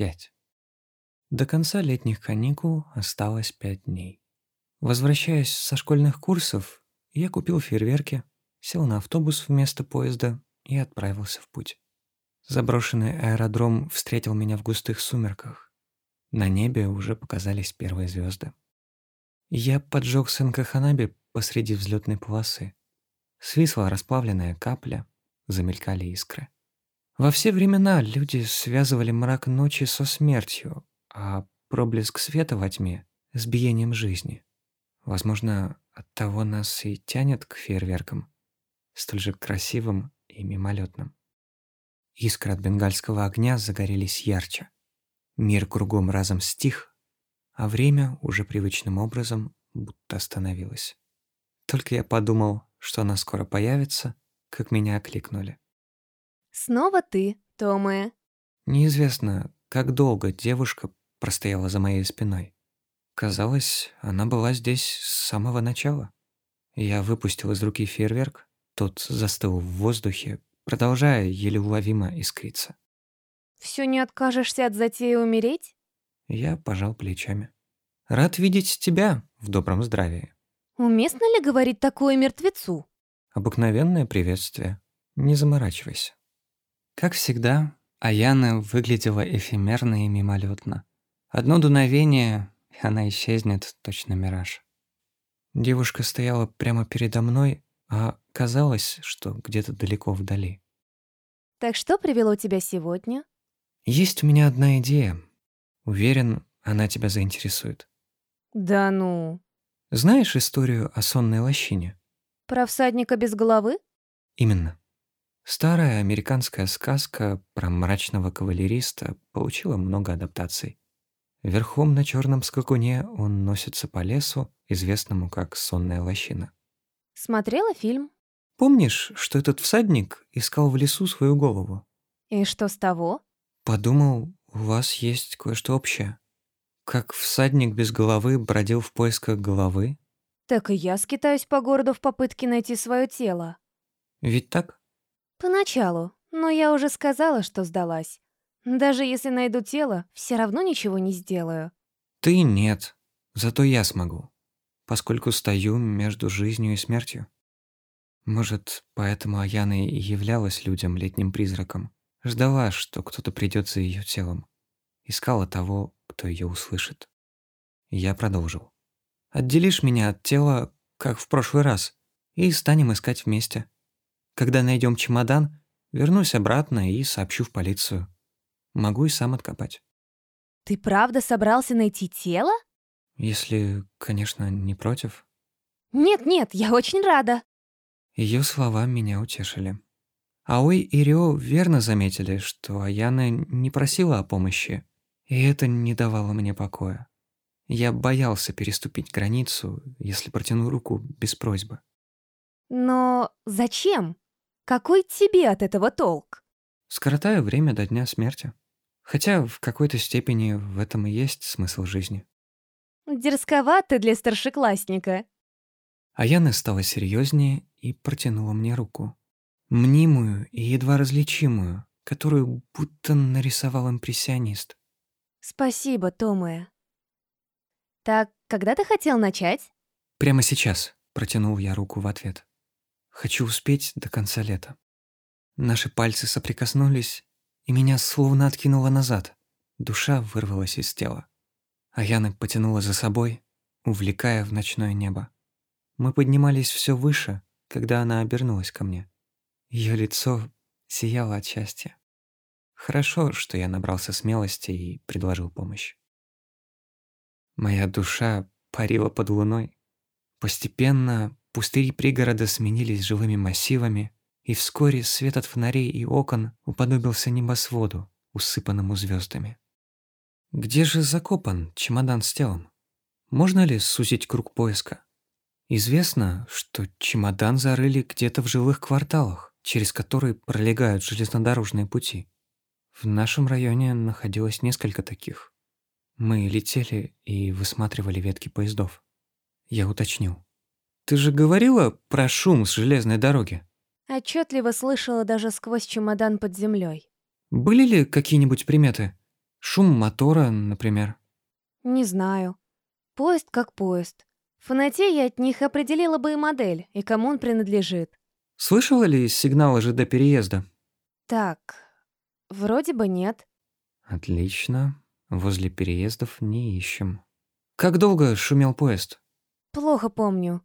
Пять. До конца летних каникул осталось пять дней. Возвращаясь со школьных курсов, я купил фейерверки, сел на автобус вместо поезда и отправился в путь. Заброшенный аэродром встретил меня в густых сумерках. На небе уже показались первые звезды. Я поджег Сенкаханаби посреди взлетной полосы. Свисла расплавленная капля, замелькали искры. Во все времена люди связывали мрак ночи со смертью, а проблеск света во тьме — с биением жизни. Возможно, от того нас и тянет к фейерверкам, столь же красивым и мимолетным. Искры от бенгальского огня загорелись ярче. Мир кругом разом стих, а время уже привычным образом будто остановилось. Только я подумал, что она скоро появится, как меня окликнули. Снова ты, Томэ. Неизвестно, как долго девушка простояла за моей спиной. Казалось, она была здесь с самого начала. Я выпустил из руки фейерверк, тот застыл в воздухе, продолжая еле уловимо искриться. Все не откажешься от затеи умереть? Я пожал плечами. Рад видеть тебя в добром здравии. Уместно ли говорить такое мертвецу? Обыкновенное приветствие. Не заморачивайся. Как всегда, Аяна выглядела эфемерно и мимолетно. Одно дуновение, и она исчезнет, точно мираж. Девушка стояла прямо передо мной, а казалось, что где-то далеко вдали. Так что привело тебя сегодня? Есть у меня одна идея. Уверен, она тебя заинтересует. Да ну. Знаешь историю о сонной лощине? Про всадника без головы? Именно. Старая американская сказка про мрачного кавалериста получила много адаптаций. Верхом на черном скакуне он носится по лесу, известному как сонная лощина. Смотрела фильм? Помнишь, что этот всадник искал в лесу свою голову? И что с того? Подумал, у вас есть кое-что общее. Как всадник без головы бродил в поисках головы? Так и я скитаюсь по городу в попытке найти свое тело. Ведь так? Поначалу, но я уже сказала, что сдалась. Даже если найду тело, все равно ничего не сделаю. Ты нет, зато я смогу, поскольку стою между жизнью и смертью. Может, поэтому Аяна и являлась людям летним призраком. Ждала, что кто-то придет за ее телом. Искала того, кто ее услышит. Я продолжил. Отделишь меня от тела, как в прошлый раз, и станем искать вместе. Когда найдем чемодан, вернусь обратно и сообщу в полицию. Могу и сам откопать. Ты правда собрался найти тело? Если, конечно, не против. Нет-нет, я очень рада. Ее слова меня утешили. Аой и Рио верно заметили, что Аяна не просила о помощи, и это не давало мне покоя. Я боялся переступить границу, если протяну руку без просьбы. Но зачем? Какой тебе от этого толк? Скоротаю время до дня смерти. Хотя в какой-то степени в этом и есть смысл жизни. Дерзковато для старшеклассника. Аяна стала серьезнее и протянула мне руку. Мнимую и едва различимую, которую будто нарисовал импрессионист. Спасибо, Томая. Так, когда ты хотел начать? Прямо сейчас, протянул я руку в ответ. Хочу успеть до конца лета. Наши пальцы соприкоснулись, и меня словно откинуло назад. Душа вырвалась из тела. А Яна потянула за собой, увлекая в ночное небо. Мы поднимались все выше, когда она обернулась ко мне. Ее лицо сияло от счастья. Хорошо, что я набрался смелости и предложил помощь. Моя душа парила под луной. Постепенно Пустыри пригорода сменились живыми массивами, и вскоре свет от фонарей и окон уподобился небосводу, усыпанному звездами. Где же закопан чемодан с телом? Можно ли сузить круг поиска? Известно, что чемодан зарыли где-то в жилых кварталах, через которые пролегают железнодорожные пути. В нашем районе находилось несколько таких. Мы летели и высматривали ветки поездов. Я уточнил. Ты же говорила про шум с железной дороги? Отчетливо слышала даже сквозь чемодан под землей. Были ли какие-нибудь приметы? Шум мотора, например. Не знаю. Поезд как поезд. В фоноте я от них определила бы и модель, и кому он принадлежит. Слышала ли сигналы ЖД переезда? Так, вроде бы нет. Отлично. Возле переездов не ищем. Как долго шумел поезд? Плохо помню.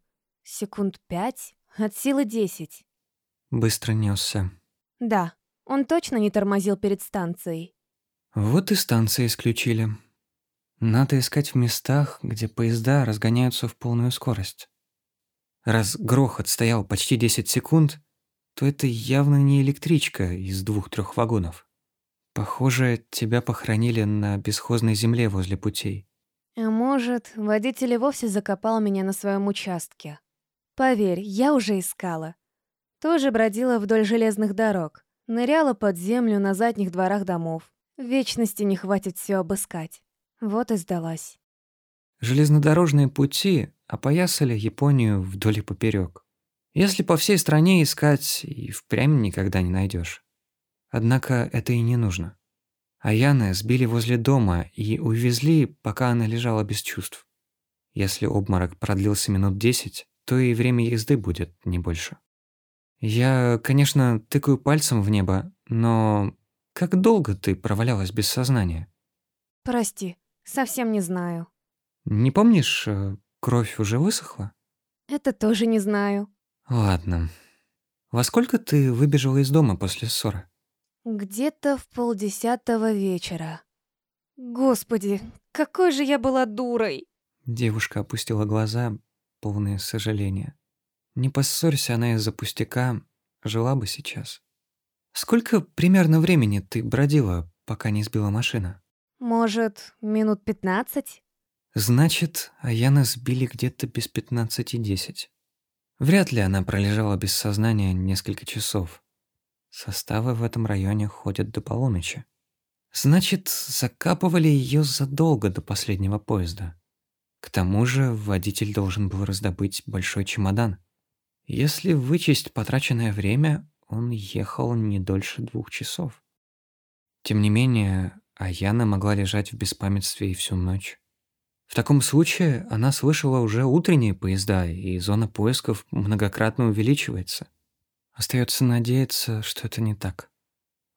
Секунд пять, от силы десять. Быстро несся. Да, он точно не тормозил перед станцией. Вот и станции исключили. Надо искать в местах, где поезда разгоняются в полную скорость. Раз грохот стоял почти 10 секунд, то это явно не электричка из двух-трех вагонов. Похоже, тебя похоронили на бесхозной земле возле путей. А может, водитель и вовсе закопал меня на своем участке. Поверь, я уже искала. Тоже бродила вдоль железных дорог, ныряла под землю на задних дворах домов. Вечности не хватит все обыскать. Вот и сдалась. Железнодорожные пути опоясали Японию вдоль и поперек. Если по всей стране искать, и впрямь никогда не найдешь. Однако это и не нужно. Аяны сбили возле дома и увезли, пока она лежала без чувств. Если обморок продлился минут десять, то и время езды будет не больше. Я, конечно, тыкаю пальцем в небо, но как долго ты провалялась без сознания? Прости, совсем не знаю. Не помнишь, э, кровь уже высохла? Это тоже не знаю. Ладно. Во сколько ты выбежала из дома после ссоры? Где-то в полдесятого вечера. Господи, какой же я была дурой! Девушка опустила глаза, полные сожаления. Не поссорься она из-за пустяка, жила бы сейчас. Сколько примерно времени ты бродила, пока не сбила машина? Может, минут пятнадцать? Значит, Аяна сбили где-то без пятнадцати десять. Вряд ли она пролежала без сознания несколько часов. Составы в этом районе ходят до полуночи. Значит, закапывали ее задолго до последнего поезда. К тому же водитель должен был раздобыть большой чемодан. Если вычесть потраченное время, он ехал не дольше двух часов. Тем не менее, Аяна могла лежать в беспамятстве и всю ночь. В таком случае она слышала уже утренние поезда, и зона поисков многократно увеличивается. Остается надеяться, что это не так.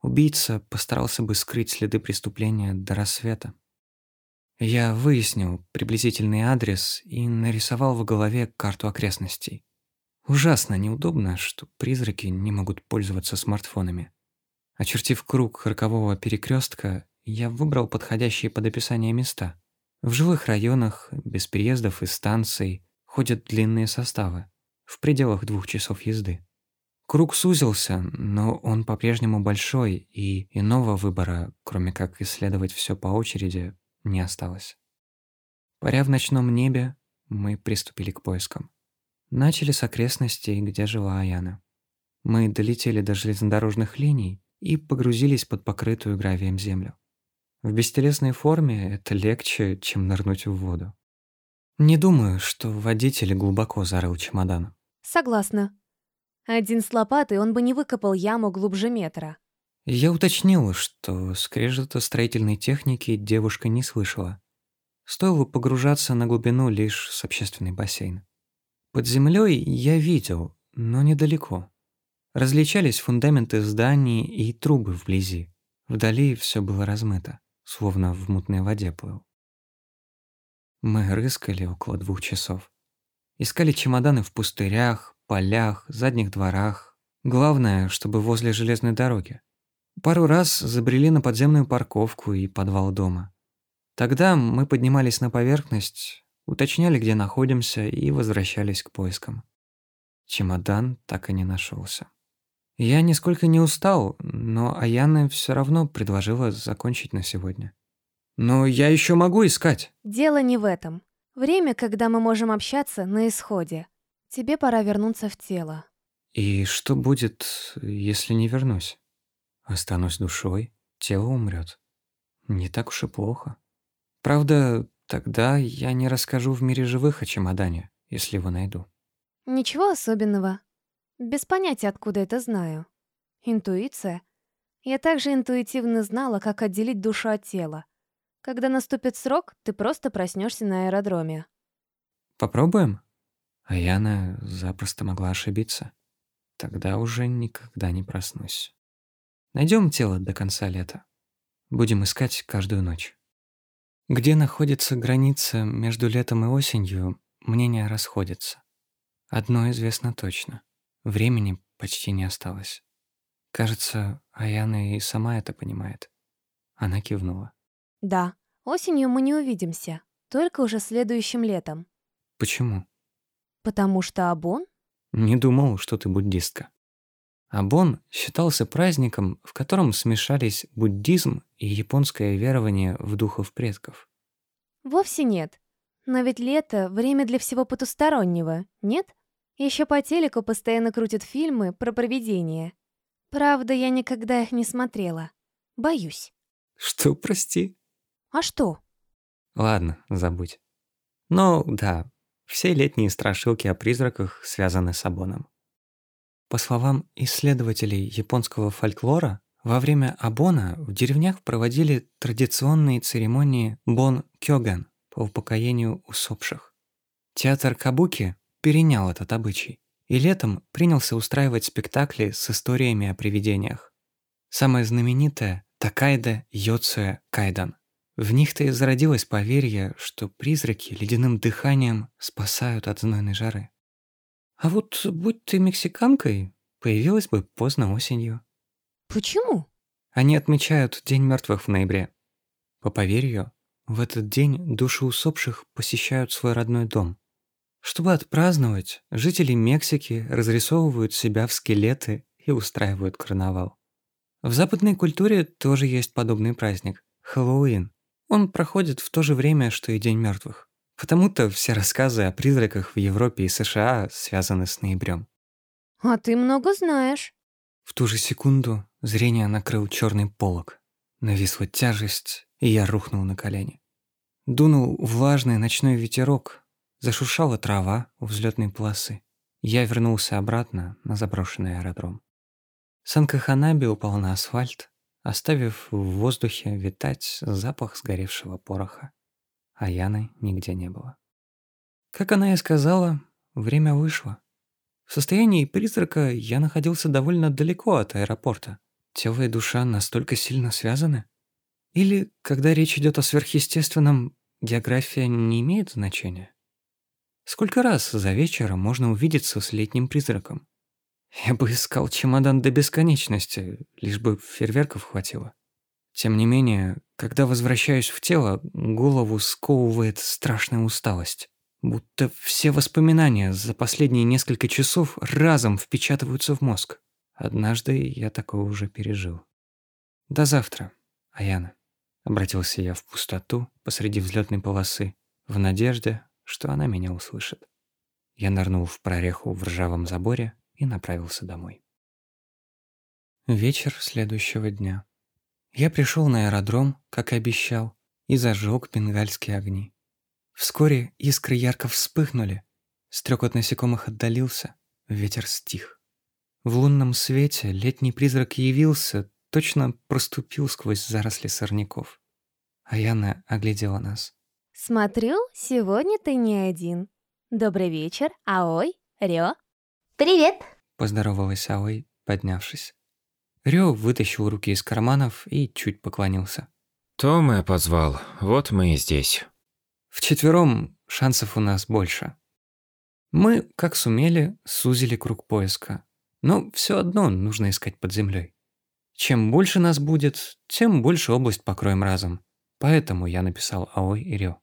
Убийца постарался бы скрыть следы преступления до рассвета. Я выяснил приблизительный адрес и нарисовал в голове карту окрестностей. Ужасно неудобно, что призраки не могут пользоваться смартфонами. Очертив круг рокового перекрестка, я выбрал подходящие под описание места. В жилых районах, без переездов и станций, ходят длинные составы, в пределах двух часов езды. Круг сузился, но он по-прежнему большой, и иного выбора, кроме как исследовать все по очереди, не осталось. Паря в ночном небе, мы приступили к поискам. Начали с окрестностей, где жила Аяна. Мы долетели до железнодорожных линий и погрузились под покрытую гравием землю. В бестелесной форме это легче, чем нырнуть в воду. Не думаю, что водитель глубоко зарыл чемодан. Согласна. Один с лопатой он бы не выкопал яму глубже метра. Я уточнил, что скрежета строительной техники девушка не слышала. Стоило погружаться на глубину лишь с общественный бассейн. Под землей я видел, но недалеко. Различались фундаменты зданий и трубы вблизи. Вдали все было размыто, словно в мутной воде плыл. Мы рыскали около двух часов. Искали чемоданы в пустырях, полях, задних дворах. Главное, чтобы возле железной дороги. Пару раз забрели на подземную парковку и подвал дома. Тогда мы поднимались на поверхность, уточняли, где находимся, и возвращались к поискам. Чемодан так и не нашелся. Я нисколько не устал, но Аяна все равно предложила закончить на сегодня. Но я еще могу искать. Дело не в этом. Время, когда мы можем общаться, на исходе. Тебе пора вернуться в тело. И что будет, если не вернусь? Останусь душой, тело умрет. Не так уж и плохо. Правда, тогда я не расскажу в мире живых о чемодане, если его найду. Ничего особенного. Без понятия, откуда это знаю. Интуиция. Я также интуитивно знала, как отделить душу от тела. Когда наступит срок, ты просто проснешься на аэродроме. Попробуем? А Яна запросто могла ошибиться. Тогда уже никогда не проснусь. Найдем тело до конца лета. Будем искать каждую ночь. Где находится граница между летом и осенью, мнения расходятся. Одно известно точно. Времени почти не осталось. Кажется, Аяна и сама это понимает. Она кивнула. Да, осенью мы не увидимся, только уже следующим летом. Почему? Потому что Абон? Не думал, что ты буддистка. Абон считался праздником, в котором смешались буддизм и японское верование в духов предков. Вовсе нет. Но ведь лето — время для всего потустороннего, нет? Еще по телеку постоянно крутят фильмы про провидения. Правда, я никогда их не смотрела. Боюсь. Что, прости? А что? Ладно, забудь. Ну, да, все летние страшилки о призраках связаны с Абоном. По словам исследователей японского фольклора, во время Абона в деревнях проводили традиционные церемонии бон-кёган по упокоению усопших. Театр Кабуки перенял этот обычай и летом принялся устраивать спектакли с историями о привидениях. Самое знаменитое – Такайда Йоцуэ Кайдан. В них-то и зародилось поверье, что призраки ледяным дыханием спасают от знойной жары. А вот будь ты мексиканкой, появилась бы поздно осенью. Почему? Они отмечают День мертвых в ноябре. По поверью, в этот день души усопших посещают свой родной дом. Чтобы отпраздновать, жители Мексики разрисовывают себя в скелеты и устраивают карнавал. В западной культуре тоже есть подобный праздник – Хэллоуин. Он проходит в то же время, что и День мертвых. Потому-то все рассказы о призраках в Европе и США связаны с ноябрем. А ты много знаешь. В ту же секунду зрение накрыл черный полог. Нависла тяжесть, и я рухнул на колени. Дунул влажный ночной ветерок, зашуршала трава у взлетной полосы. Я вернулся обратно на заброшенный аэродром. Санка Ханаби упал на асфальт, оставив в воздухе витать запах сгоревшего пороха. А Яны нигде не было. Как она и сказала, время вышло. В состоянии призрака я находился довольно далеко от аэропорта. Тело и душа настолько сильно связаны? Или, когда речь идет о сверхъестественном, география не имеет значения? Сколько раз за вечер можно увидеться с летним призраком? Я бы искал чемодан до бесконечности, лишь бы фейерверков хватило. Тем не менее, когда возвращаюсь в тело, голову сковывает страшная усталость. Будто все воспоминания за последние несколько часов разом впечатываются в мозг. Однажды я такое уже пережил. До завтра, Аяна. Обратился я в пустоту посреди взлетной полосы, в надежде, что она меня услышит. Я нырнул в прореху в ржавом заборе и направился домой. Вечер следующего дня. Я пришел на аэродром, как и обещал, и зажег бенгальские огни. Вскоре искры ярко вспыхнули, стрекот насекомых отдалился, ветер стих. В лунном свете летний призрак явился, точно проступил сквозь заросли сорняков. Аяна оглядела нас. Смотрю, сегодня ты не один. Добрый вечер, Аой, Рё. «Привет!» — поздоровалась Аой, поднявшись. Рё вытащил руки из карманов и чуть поклонился. Тома позвал, вот мы и здесь. Вчетвером шансов у нас больше. Мы, как сумели, сузили круг поиска. Но все одно нужно искать под землей. Чем больше нас будет, тем больше область покроем разом. Поэтому я написал Аой и Рё.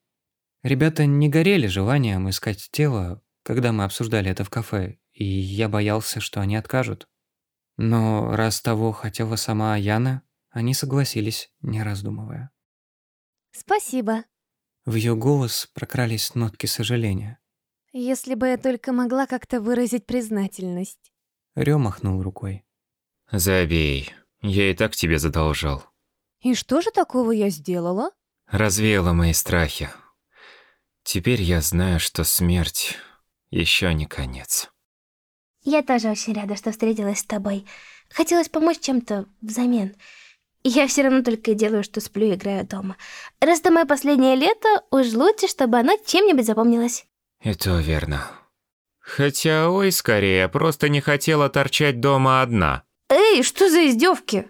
Ребята не горели желанием искать тело, когда мы обсуждали это в кафе, и я боялся, что они откажут. Но раз того хотела сама Яна, они согласились, не раздумывая. Спасибо. В ее голос прокрались нотки сожаления. Если бы я только могла как-то выразить признательность. Рё махнул рукой. Забей, я и так тебе задолжал. И что же такого я сделала? Развеяла мои страхи. Теперь я знаю, что смерть еще не конец. Я тоже очень рада, что встретилась с тобой. Хотелось помочь чем-то взамен. Я все равно только и делаю, что сплю и играю дома. Раз это мое последнее лето, уж лучше, чтобы оно чем-нибудь запомнилось. Это верно. Хотя, ой, скорее, просто не хотела торчать дома одна. Эй, что за издевки?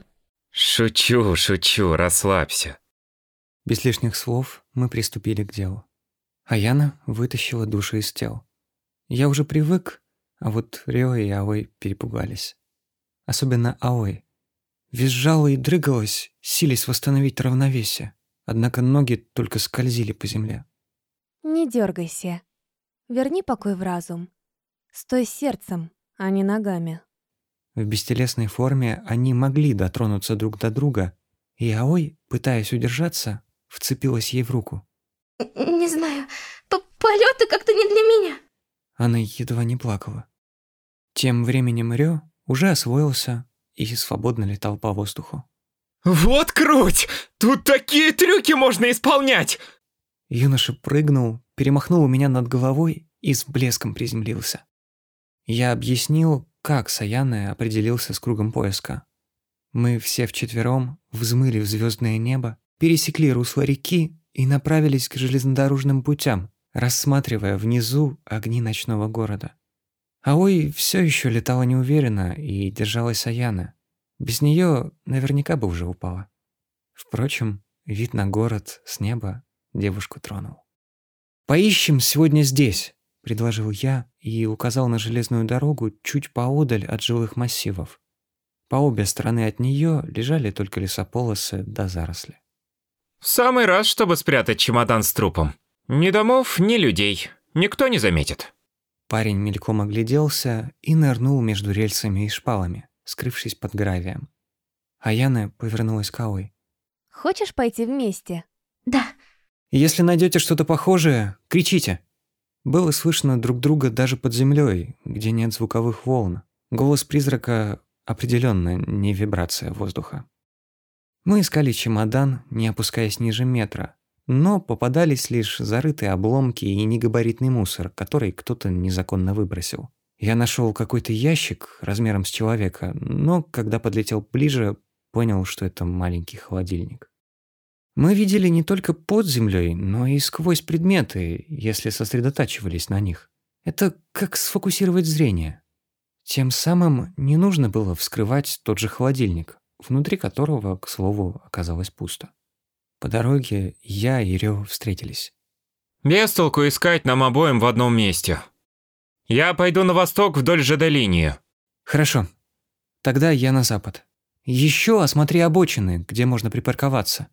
Шучу, шучу, расслабься. Без лишних слов мы приступили к делу. Аяна вытащила души из тел. Я уже привык, а вот Рио и Аой перепугались. Особенно Аой. Визжала и дрыгалась, сились восстановить равновесие, однако ноги только скользили по земле. Не дергайся. Верни покой в разум. Стой сердцем, а не ногами. В бестелесной форме они могли дотронуться друг до друга, и Аой, пытаясь удержаться, вцепилась ей в руку. Не знаю, полеты как-то не для меня. Она едва не плакала. Тем временем Рё уже освоился и свободно летал по воздуху. Вот круть! Тут такие трюки можно исполнять! Юноша прыгнул, перемахнул у меня над головой и с блеском приземлился. Я объяснил, как Саяна определился с кругом поиска. Мы все вчетвером взмыли в звездное небо, пересекли русло реки и направились к железнодорожным путям, рассматривая внизу огни ночного города. Аой все еще летала неуверенно и держалась Аяна. Без нее наверняка бы уже упала. Впрочем, вид на город с неба девушку тронул. «Поищем сегодня здесь», — предложил я и указал на железную дорогу чуть поодаль от жилых массивов. По обе стороны от нее лежали только лесополосы да заросли. В самый раз, чтобы спрятать чемодан с трупом. Ни домов, ни людей. Никто не заметит. Парень мельком огляделся и нырнул между рельсами и шпалами, скрывшись под гравием. Аяна повернулась к Аой. Хочешь пойти вместе? Да. Если найдете что-то похожее, кричите. Было слышно друг друга даже под землей, где нет звуковых волн. Голос призрака определенно не вибрация воздуха. Мы искали чемодан, не опускаясь ниже метра, но попадались лишь зарытые обломки и негабаритный мусор, который кто-то незаконно выбросил. Я нашел какой-то ящик размером с человека, но когда подлетел ближе, понял, что это маленький холодильник. Мы видели не только под землей, но и сквозь предметы, если сосредотачивались на них. Это как сфокусировать зрение. Тем самым не нужно было вскрывать тот же холодильник, внутри которого, к слову, оказалось пусто. По дороге я и Рё встретились. Без толку искать нам обоим в одном месте. Я пойду на восток вдоль ЖД-линии. Хорошо. Тогда я на запад. Еще осмотри обочины, где можно припарковаться.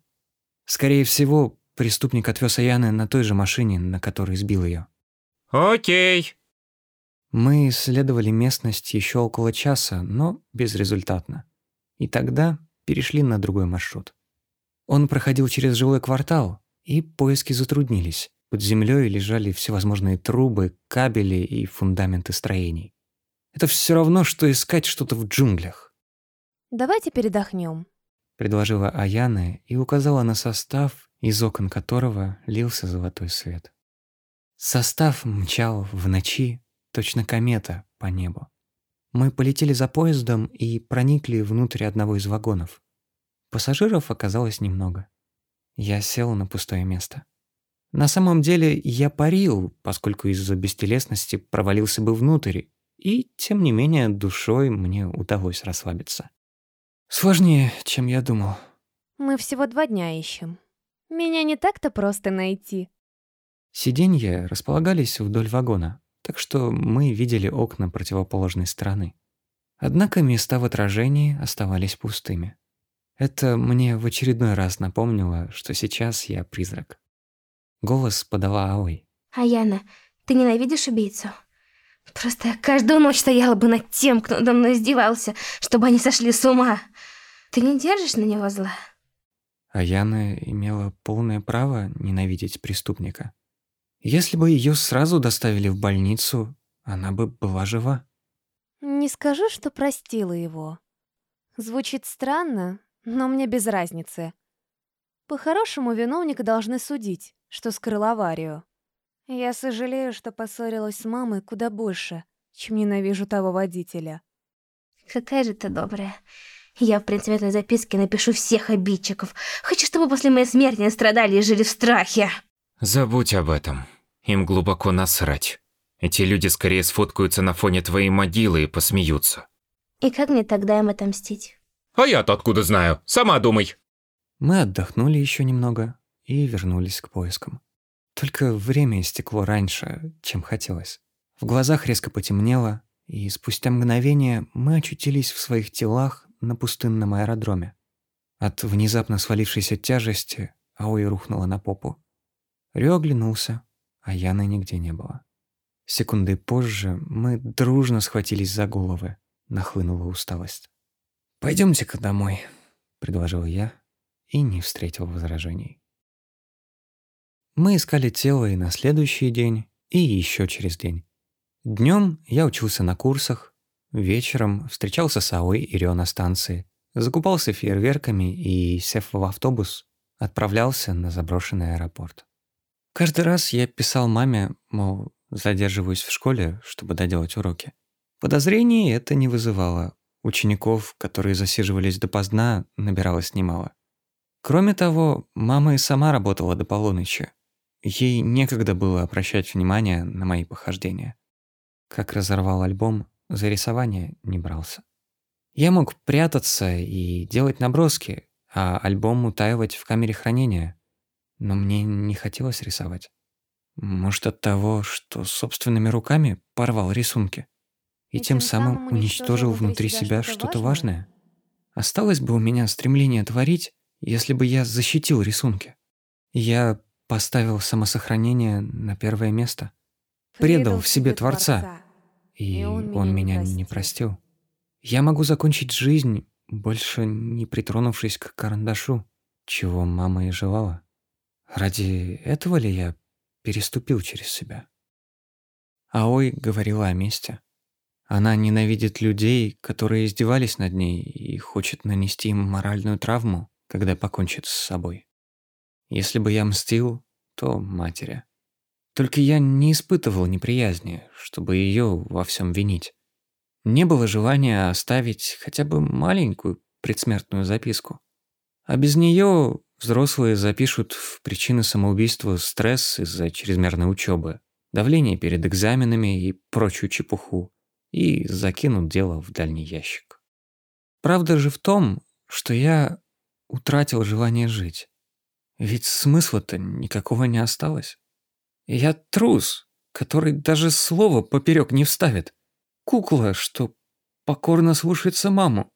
Скорее всего, преступник отвез Аяны на той же машине, на которой сбил ее. Окей. Мы исследовали местность еще около часа, но безрезультатно. И тогда перешли на другой маршрут. Он проходил через жилой квартал, и поиски затруднились. Под землей лежали всевозможные трубы, кабели и фундаменты строений. Это все равно, что искать что-то в джунглях. Давайте передохнем, предложила Аяна и указала на состав, из окон которого лился золотой свет. Состав мчал в ночи, точно комета по небу. Мы полетели за поездом и проникли внутрь одного из вагонов. Пассажиров оказалось немного. Я сел на пустое место. На самом деле я парил, поскольку из-за бестелесности провалился бы внутрь, и, тем не менее, душой мне удалось расслабиться. Сложнее, чем я думал. Мы всего два дня ищем. Меня не так-то просто найти. Сиденья располагались вдоль вагона, так что мы видели окна противоположной стороны. Однако места в отражении оставались пустыми. Это мне в очередной раз напомнило, что сейчас я призрак. Голос подала Аой. Аяна, ты ненавидишь убийцу? Просто я каждую ночь стояла бы над тем, кто надо мной издевался, чтобы они сошли с ума. Ты не держишь на него зла? Аяна имела полное право ненавидеть преступника. Если бы ее сразу доставили в больницу, она бы была жива. Не скажу, что простила его. Звучит странно, но мне без разницы. По-хорошему, виновника должны судить, что скрыл аварию. Я сожалею, что поссорилась с мамой куда больше, чем ненавижу того водителя. Какая же ты добрая. Я в предсмертной записке напишу всех обидчиков. Хочу, чтобы после моей смерти не страдали и жили в страхе. Забудь об этом. Им глубоко насрать. Эти люди скорее сфоткаются на фоне твоей могилы и посмеются. И как мне тогда им отомстить? А я-то откуда знаю? Сама думай. Мы отдохнули еще немного и вернулись к поискам. Только время истекло раньше, чем хотелось. В глазах резко потемнело, и спустя мгновение мы очутились в своих телах на пустынном аэродроме. От внезапно свалившейся тяжести Аои рухнула на попу. Рё оглянулся, а Яны нигде не было. Секунды позже мы дружно схватились за головы. Нахлынула усталость. «Пойдёмте-ка домой», — предложил я и не встретил возражений. Мы искали тело и на следующий день, и еще через день. Днем я учился на курсах, вечером встречался с Аой и Рио на станции, закупался фейерверками и, сев в автобус, отправлялся на заброшенный аэропорт. Каждый раз я писал маме, мол, задерживаюсь в школе, чтобы доделать уроки. Подозрений это не вызывало. Учеников, которые засиживались допоздна, набиралось немало. Кроме того, мама и сама работала до полуночи. Ей некогда было обращать внимание на мои похождения. Как разорвал альбом, за рисование не брался. Я мог прятаться и делать наброски, а альбом утаивать в камере хранения. Но мне не хотелось рисовать. Может, от того, что собственными руками порвал рисунки и, тем, самым уничтожил внутри себя что-то важное? Осталось бы у меня стремление творить, если бы я защитил рисунки. Я поставил самосохранение на первое место. Предал в себе Творца и он, меня не простил. Я могу закончить жизнь, больше не притронувшись к карандашу, чего мама и желала. Ради этого ли я переступил через себя? Аой говорила о мести. Она ненавидит людей, которые издевались над ней и хочет нанести им моральную травму, когда покончит с собой. Если бы я мстил, то матери. Только я не испытывал неприязни, чтобы ее во всем винить. Не было желания оставить хотя бы маленькую предсмертную записку. А без нее взрослые запишут в причины самоубийства стресс из-за чрезмерной учебы, давление перед экзаменами и прочую чепуху, и закинут дело в дальний ящик. Правда же в том, что я утратил желание жить. Ведь смысла-то никакого не осталось. Я трус, который даже слово поперек не вставит. Кукла, что покорно слушается маму.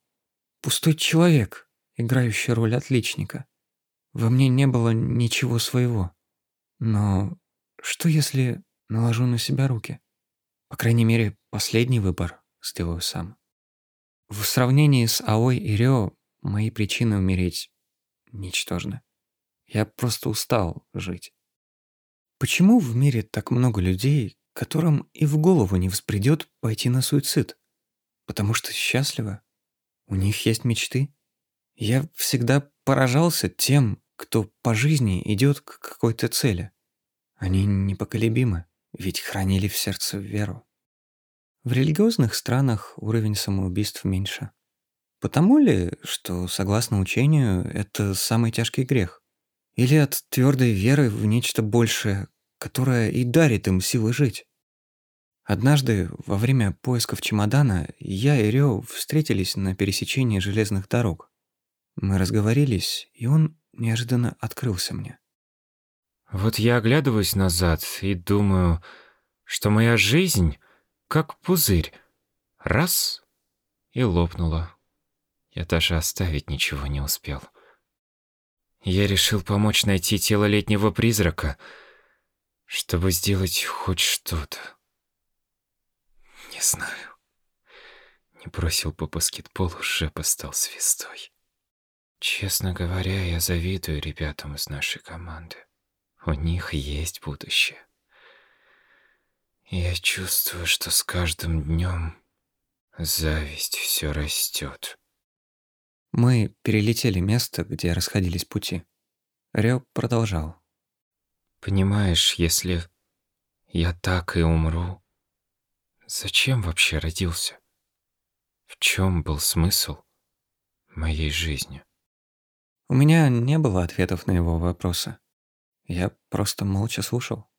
Пустой человек, играющий роль отличника. Во мне не было ничего своего. Но что если наложу на себя руки? По крайней мере, последний выбор сделаю сам. В сравнении с Аой и Рё мои причины умереть ничтожны. Я просто устал жить. Почему в мире так много людей, которым и в голову не взбредет пойти на суицид? Потому что счастливы? У них есть мечты? Я всегда поражался тем, кто по жизни идет к какой-то цели. Они непоколебимы, ведь хранили в сердце веру. В религиозных странах уровень самоубийств меньше. Потому ли, что, согласно учению, это самый тяжкий грех? Или от твердой веры в нечто большее, которое и дарит им силы жить. Однажды, во время поисков чемодана, я и Рё встретились на пересечении железных дорог. Мы разговорились, и он неожиданно открылся мне. Вот я оглядываюсь назад и думаю, что моя жизнь как пузырь. Раз — и лопнула. Я даже оставить ничего не успел. Я решил помочь найти тело летнего призрака, чтобы сделать хоть что-то. Не знаю. Не бросил по баскетболу, уже стал звездой. Честно говоря, я завидую ребятам из нашей команды. У них есть будущее. Я чувствую, что с каждым днем зависть все растет. Мы перелетели место, где расходились пути. Рё продолжал. «Понимаешь, если я так и умру, зачем вообще родился? В чем был смысл? моей жизни? У меня не было ответов на его вопросы. Я просто молча слушал.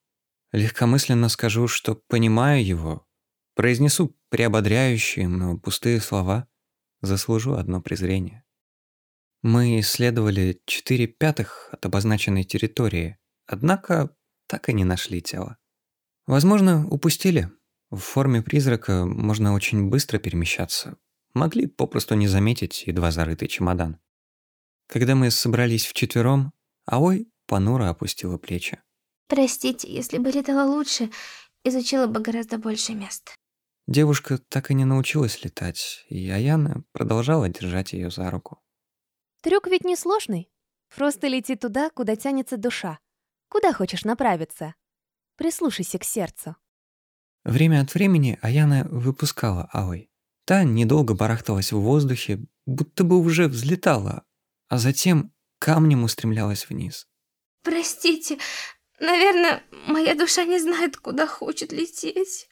Легкомысленно скажу, что понимаю его, произнесу приободряющие, но пустые слова, заслужу одно презрение. Мы исследовали четыре пятых от обозначенной территории, однако так и не нашли тело. Возможно, упустили. В форме призрака можно очень быстро перемещаться. Могли попросту не заметить едва зарытый чемодан. Когда мы собрались вчетвером, Аой понуро опустила плечи. Простите, если бы летала лучше, изучила бы гораздо больше мест. Девушка так и не научилась летать, и Аяна продолжала держать ее за руку. Трюк ведь не сложный. Просто лети туда, куда тянется душа. Куда хочешь направиться. Прислушайся к сердцу. Время от времени Аяна выпускала Аой. Та недолго барахталась в воздухе, будто бы уже взлетала, а затем камнем устремлялась вниз. Простите, наверное, моя душа не знает, куда хочет лететь.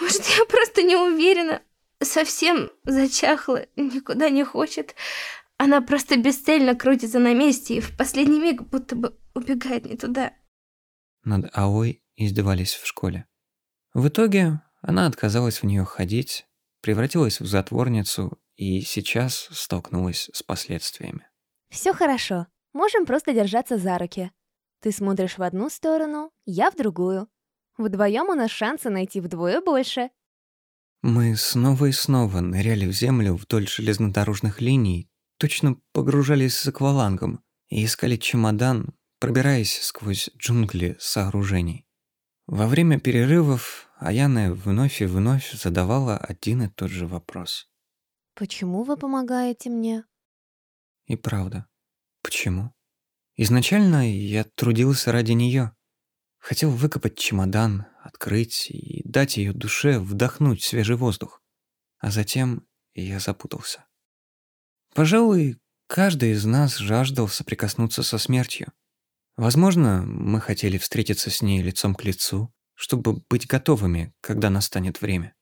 Может, я просто не уверена, совсем зачахла, никуда не хочет. Она просто бесцельно крутится на месте и в последний миг будто бы убегает не туда. Над Аой издевались в школе. В итоге она отказалась в нее ходить, превратилась в затворницу и сейчас столкнулась с последствиями. Все хорошо. Можем просто держаться за руки. Ты смотришь в одну сторону, я в другую. Вдвоем у нас шансы найти вдвое больше. Мы снова и снова ныряли в землю вдоль железнодорожных линий, точно погружались с аквалангом и искали чемодан, пробираясь сквозь джунгли сооружений. Во время перерывов Аяна вновь и вновь задавала один и тот же вопрос. Почему вы помогаете мне? И правда, почему? Изначально я трудился ради нее. Хотел выкопать чемодан, открыть и дать ее душе вдохнуть свежий воздух. А затем я запутался. Пожалуй, каждый из нас жаждал соприкоснуться со смертью. Возможно, мы хотели встретиться с ней лицом к лицу, чтобы быть готовыми, когда настанет время.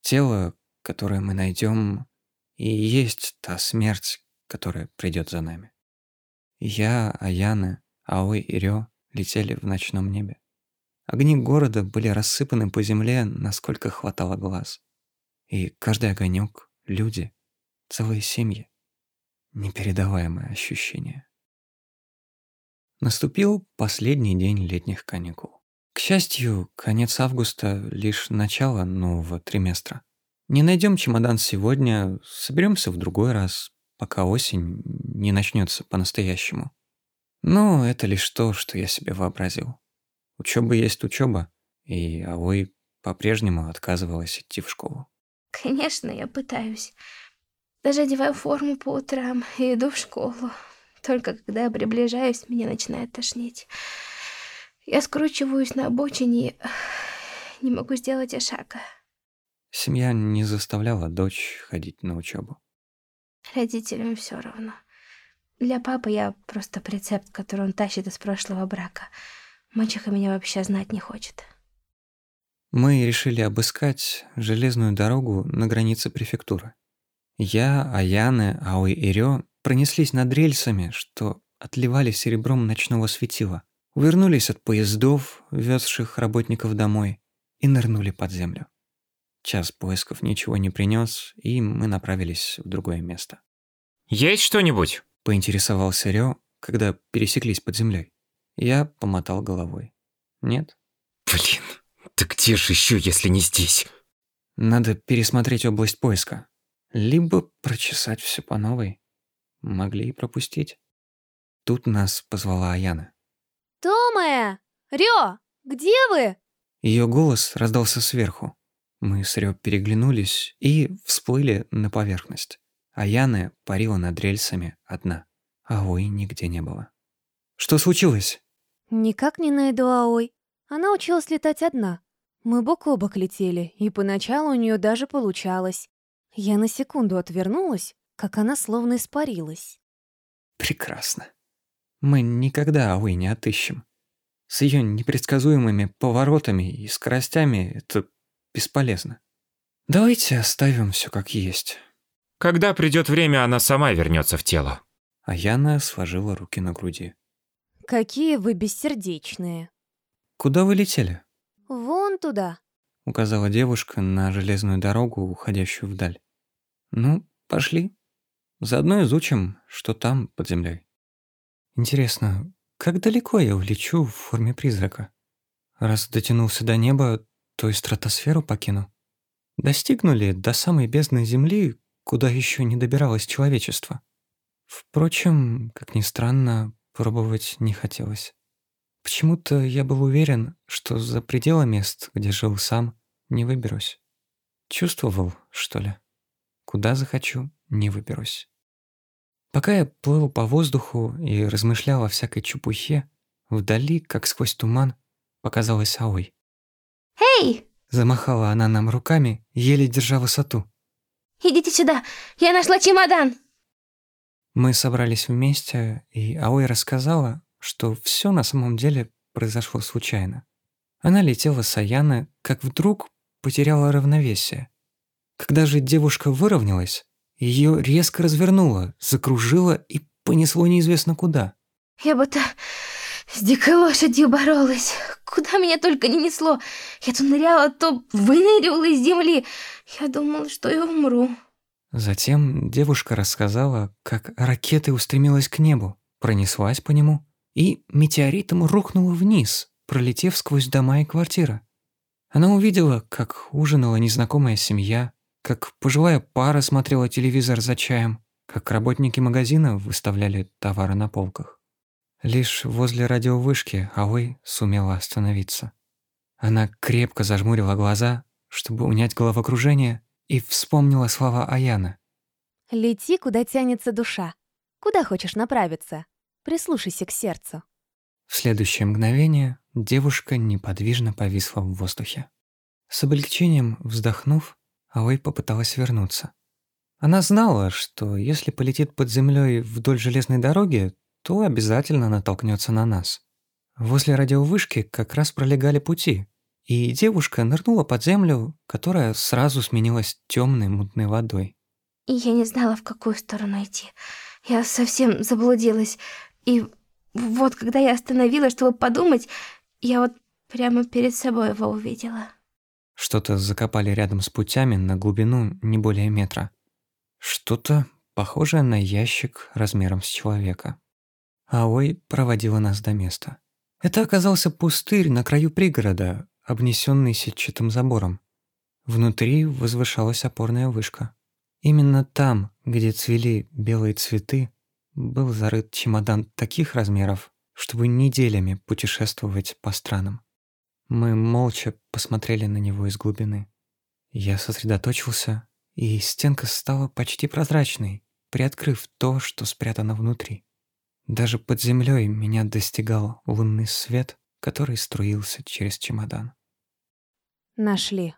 Тело, которое мы найдем, и есть та смерть, которая придет за нами. Я, Аяна, Аой и Рё летели в ночном небе. Огни города были рассыпаны по земле, насколько хватало глаз. И каждый огонек — люди, целые семьи. Непередаваемое ощущение. Наступил последний день летних каникул. К счастью, конец августа — лишь начало нового триместра. Не найдем чемодан сегодня, соберемся в другой раз, пока осень не начнется по-настоящему. Но это лишь то, что я себе вообразил. Учеба есть учеба, и Авой по-прежнему отказывалась идти в школу. Конечно, я пытаюсь. Даже одеваю форму по утрам и иду в школу. Только когда я приближаюсь, меня начинает тошнить. Я скручиваюсь на обочине и не могу сделать и шага. Семья не заставляла дочь ходить на учебу. Родителям все равно. Для папы я просто прецепт, который он тащит из прошлого брака. Мачеха меня вообще знать не хочет. Мы решили обыскать железную дорогу на границе префектуры. Я, Аяны, Ауи и Рё пронеслись над рельсами, что отливали серебром ночного светила, увернулись от поездов, везших работников домой, и нырнули под землю. Час поисков ничего не принес, и мы направились в другое место. «Есть что-нибудь?» – поинтересовался Рё, когда пересеклись под землей. Я помотал головой. «Нет». «Блин, так где же еще, если не здесь?» «Надо пересмотреть область поиска. Либо прочесать все по новой. Могли и пропустить». Тут нас позвала Аяна. Томая! Рё! Где вы? Ее голос раздался сверху. Мы с Рё переглянулись и всплыли на поверхность. А Яна парила над рельсами одна. а ой нигде не было. «Что случилось?» «Никак не найду Аой. Она училась летать одна. Мы бок о бок летели, и поначалу у нее даже получалось. Я на секунду отвернулась, как она словно испарилась». «Прекрасно. Мы никогда Ауи не отыщем. С ее непредсказуемыми поворотами и скоростями это бесполезно. Давайте оставим все как есть. Когда придет время, она сама вернется в тело. А Яна сложила руки на груди. Какие вы бессердечные. «Куда вы летели?» Вон туда. Указала девушка на железную дорогу, уходящую вдаль. «Ну, пошли. Заодно изучим, что там под землей. Интересно, как далеко я улечу в форме призрака? Раз дотянулся до неба, то и стратосферу покину. Достигнули до самой бездны Земли, куда еще не добиралось человечество. Впрочем, как ни странно, пробовать не хотелось. Почему-то я был уверен, что за пределы мест, где жил сам, не выберусь. Чувствовал, что ли? Куда захочу, не выберусь. Пока я плыл по воздуху и размышлял о всякой чепухе, вдали, как сквозь туман, показалась Аой. «Эй, Замахала она нам руками, еле держа высоту. идите сюда, я нашла чемодан!» Мы собрались вместе, и Аой рассказала, что все на самом деле произошло случайно. Она летела с Аяны, как вдруг потеряла равновесие. Когда же девушка выровнялась, ее резко развернуло, закружило и понесло неизвестно куда. Я будто с дикой лошадью боролась. Куда меня только не несло. Я то ныряла, то выныривала из земли. Я думала, что я умру. Затем девушка рассказала, как ракетой устремилась к небу, пронеслась по нему и метеоритом рухнула вниз, пролетев сквозь дома и квартиры. Она увидела, как ужинала незнакомая семья, как пожилая пара смотрела телевизор за чаем, как работники магазина выставляли товары на полках. Лишь возле радиовышки Аой сумела остановиться. Она крепко зажмурила глаза, чтобы унять головокружение, и вспомнила слова Аяна. Лети, куда тянется душа. Куда хочешь направиться. Прислушайся к сердцу. В следующее мгновение девушка неподвижно повисла в воздухе. С облегчением вздохнув, Аой попыталась вернуться. Она знала, что если полетит под землей вдоль железной дороги, то обязательно натолкнется на нас. Возле радиовышки как раз пролегали пути, и девушка нырнула под землю, которая сразу сменилась темной мутной водой. И я не знала, в какую сторону идти. Я совсем заблудилась. И вот, когда я остановилась, чтобы подумать, я вот прямо перед собой его увидела. Что-то закопали рядом с путями на глубину не более метра. Что-то похожее на ящик размером с человека. Аой проводила нас до места. Это оказался пустырь на краю пригорода, обнесенный сетчатым забором. Внутри возвышалась опорная вышка. Именно там, где цвели белые цветы, был зарыт чемодан таких размеров, чтобы неделями путешествовать по странам. Мы молча посмотрели на него из глубины. Я сосредоточился, и стенка стала почти прозрачной, приоткрыв то, что спрятано внутри. Даже под землей меня достигал лунный свет, который струился через чемодан. Нашли.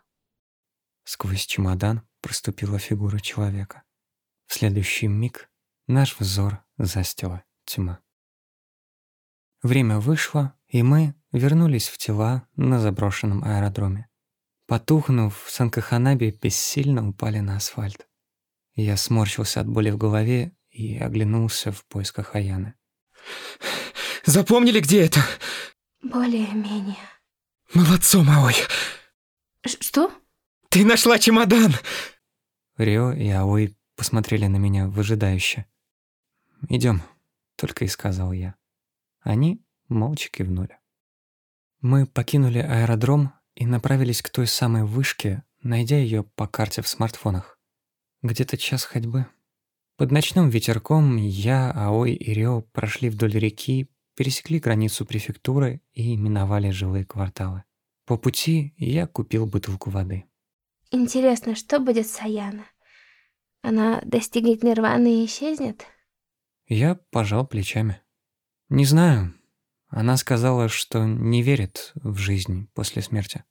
Сквозь чемодан проступила фигура человека. В следующий миг наш взор застила тьма. Время вышло, и мы вернулись в тела на заброшенном аэродроме. Потухнув, Санкаханаби бессильно упали на асфальт. Я сморщился от боли в голове и оглянулся в поисках Аяны. Запомнили, где это? Более-менее. Молодцом, Аой. Ш- Что? Ты нашла чемодан. Рио и Аой посмотрели на меня выжидающе. «Идем», — только и сказал я. Они молча кивнули. Мы покинули аэродром и направились к той самой вышке, найдя ее по карте в смартфонах. Где-то час ходьбы. Под ночным ветерком я, Аой и Рио прошли вдоль реки, пересекли границу префектуры и миновали жилые кварталы. По пути я купил бутылку воды. Интересно, что будет с Аяна? Она достигнет нирваны и исчезнет? Я пожал плечами. Не знаю. Она сказала, что не верит в жизнь после смерти.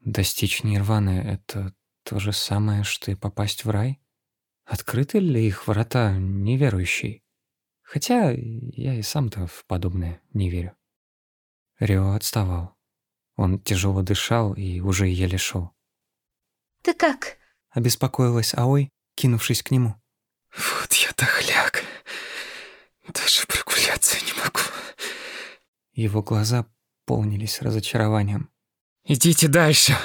Достичь нирваны — это то же самое, что и попасть в рай? Открыты ли их врата неверующей? Хотя я и сам-то в подобное не верю. Рио отставал. Он тяжело дышал и уже еле шел. Ты как? Обеспокоилась Аой, кинувшись к нему. Вот я дохляк. Даже прогуляться не могу. Его глаза полнились разочарованием. Идите дальше.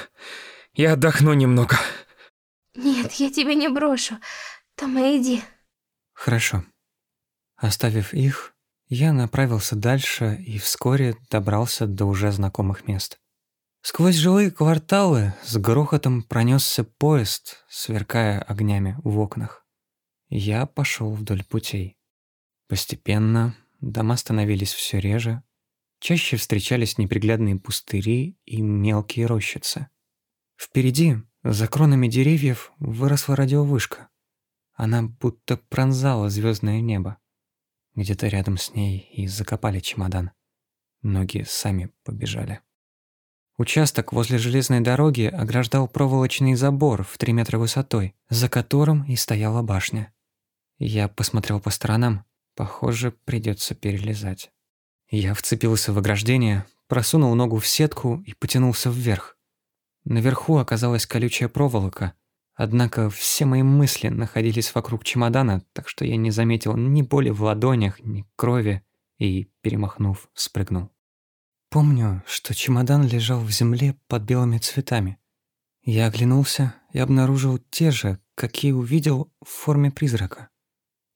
Я отдохну немного. Нет, я тебя не брошу. Тома, иди. Хорошо. Оставив их, я направился дальше и вскоре добрался до уже знакомых мест. Сквозь жилые кварталы с грохотом пронесся поезд, сверкая огнями в окнах. Я пошел вдоль путей. Постепенно дома становились все реже, чаще встречались неприглядные пустыри и мелкие рощицы. Впереди, за кронами деревьев, выросла радиовышка. Она будто пронзала звездное небо. Где-то рядом с ней и закопали чемодан. Ноги сами побежали. Участок возле железной дороги ограждал проволочный забор в три метра высотой, за которым и стояла башня. Я посмотрел по сторонам. Похоже, придется перелезать. Я вцепился в ограждение, просунул ногу в сетку и потянулся вверх. Наверху оказалась колючая проволока, однако все мои мысли находились вокруг чемодана, так что я не заметил ни боли в ладонях, ни крови и, перемахнув, спрыгнул. Помню, что чемодан лежал в земле под белыми цветами. Я оглянулся и обнаружил те же, какие увидел в форме призрака.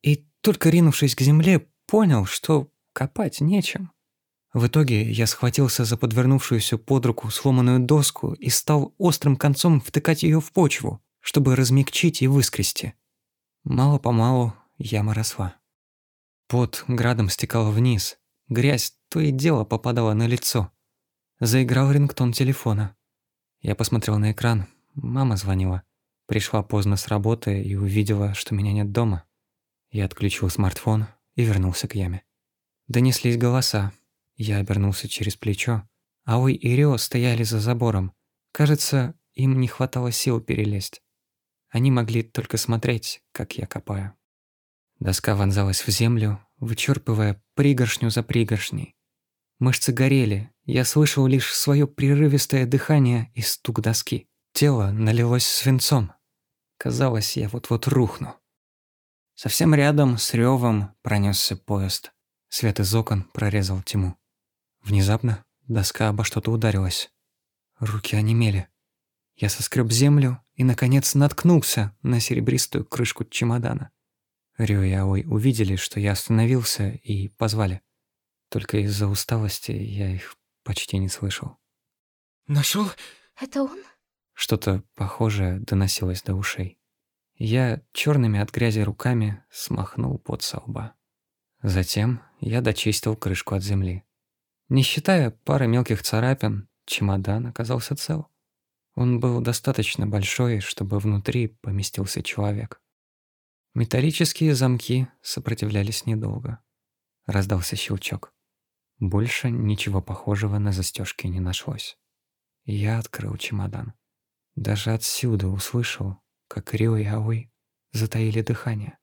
И только ринувшись к земле, понял, что копать нечем. В итоге я схватился за подвернувшуюся под руку сломанную доску и стал острым концом втыкать ее в почву, чтобы размягчить и выскрести. Мало-помалу яма росла. Под градом стекал вниз, Грязь то и дело попадала на лицо. Заиграл рингтон телефона. Я посмотрел на экран. Мама звонила. Пришла поздно с работы и увидела, что меня нет дома. Я отключил смартфон и вернулся к яме. Донеслись голоса. Я обернулся через плечо. Аой и Рио стояли за забором. Кажется, им не хватало сил перелезть. Они могли только смотреть, как я копаю. Доска вонзалась в землю, вычерпывая пригоршню за пригоршней. Мышцы горели, я слышал лишь свое прерывистое дыхание и стук доски. Тело налилось свинцом. Казалось, я вот-вот рухну. Совсем рядом с ревом пронесся поезд. Свет из окон прорезал тьму. Внезапно доска обо что-то ударилась. Руки онемели. Я соскреб землю и, наконец, наткнулся на серебристую крышку чемодана. Рю и Аой увидели, что я остановился, и позвали. Только из-за усталости я их почти не слышал. Нашел? Это он? Что-то похожее доносилось до ушей. Я черными от грязи руками смахнул под со лба. Затем я дочистил крышку от земли. Не считая пары мелких царапин, чемодан оказался цел. Он был достаточно большой, чтобы внутри поместился человек. Металлические замки сопротивлялись недолго. Раздался щелчок. Больше ничего похожего на застежки не нашлось. Я открыл чемодан. Даже отсюда услышал, как Рио и Аой затаили дыхание.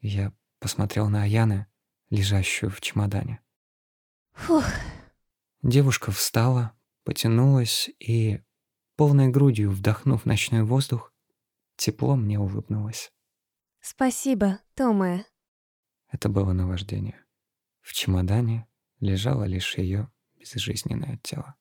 Я посмотрел на Аяны, лежащую в чемодане. Фух. Девушка встала, потянулась и, полной грудью вдохнув ночной воздух, тепло мне улыбнулась. Спасибо, Томе. Это было наваждение. В чемодане лежало лишь ее безжизненное тело.